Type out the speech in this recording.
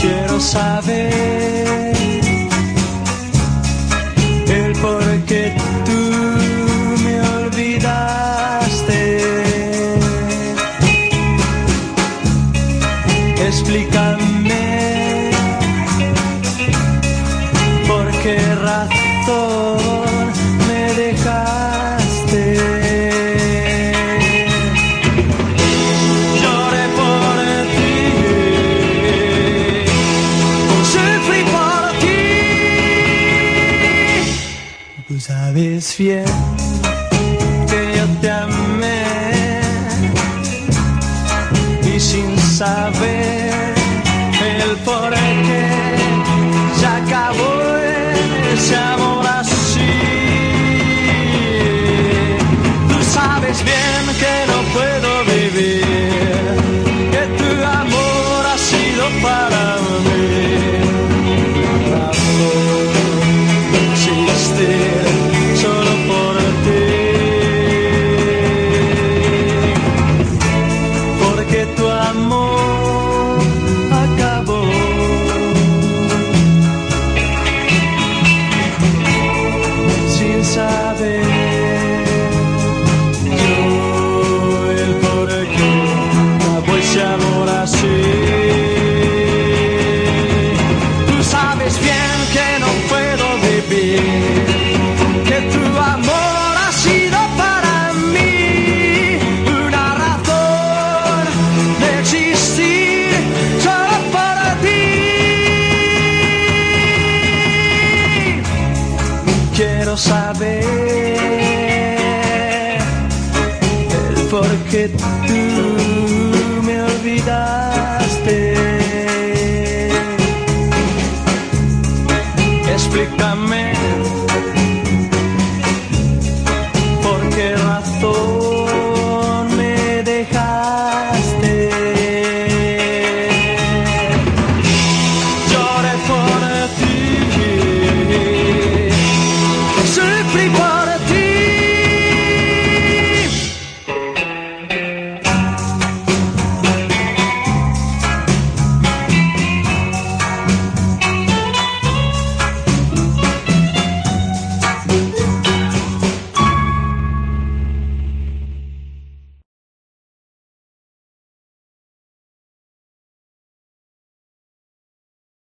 Quiero saber el por qué tú me olvidaste. sabes fiel. saber el por qué tú me olvidaste. Explícame por qué razón.